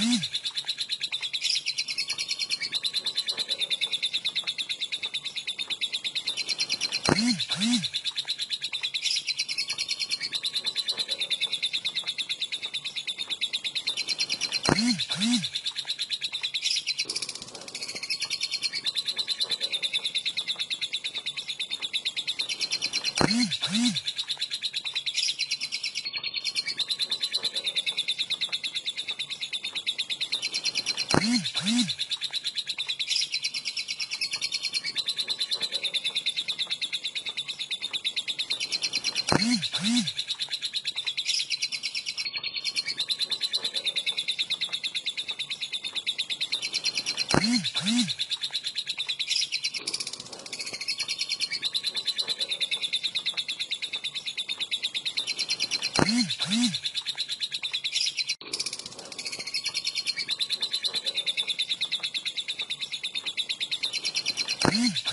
Breathe, breathe. Mm-hmm. Mm-hmm.